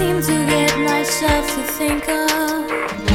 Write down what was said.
seem to get myself to think of.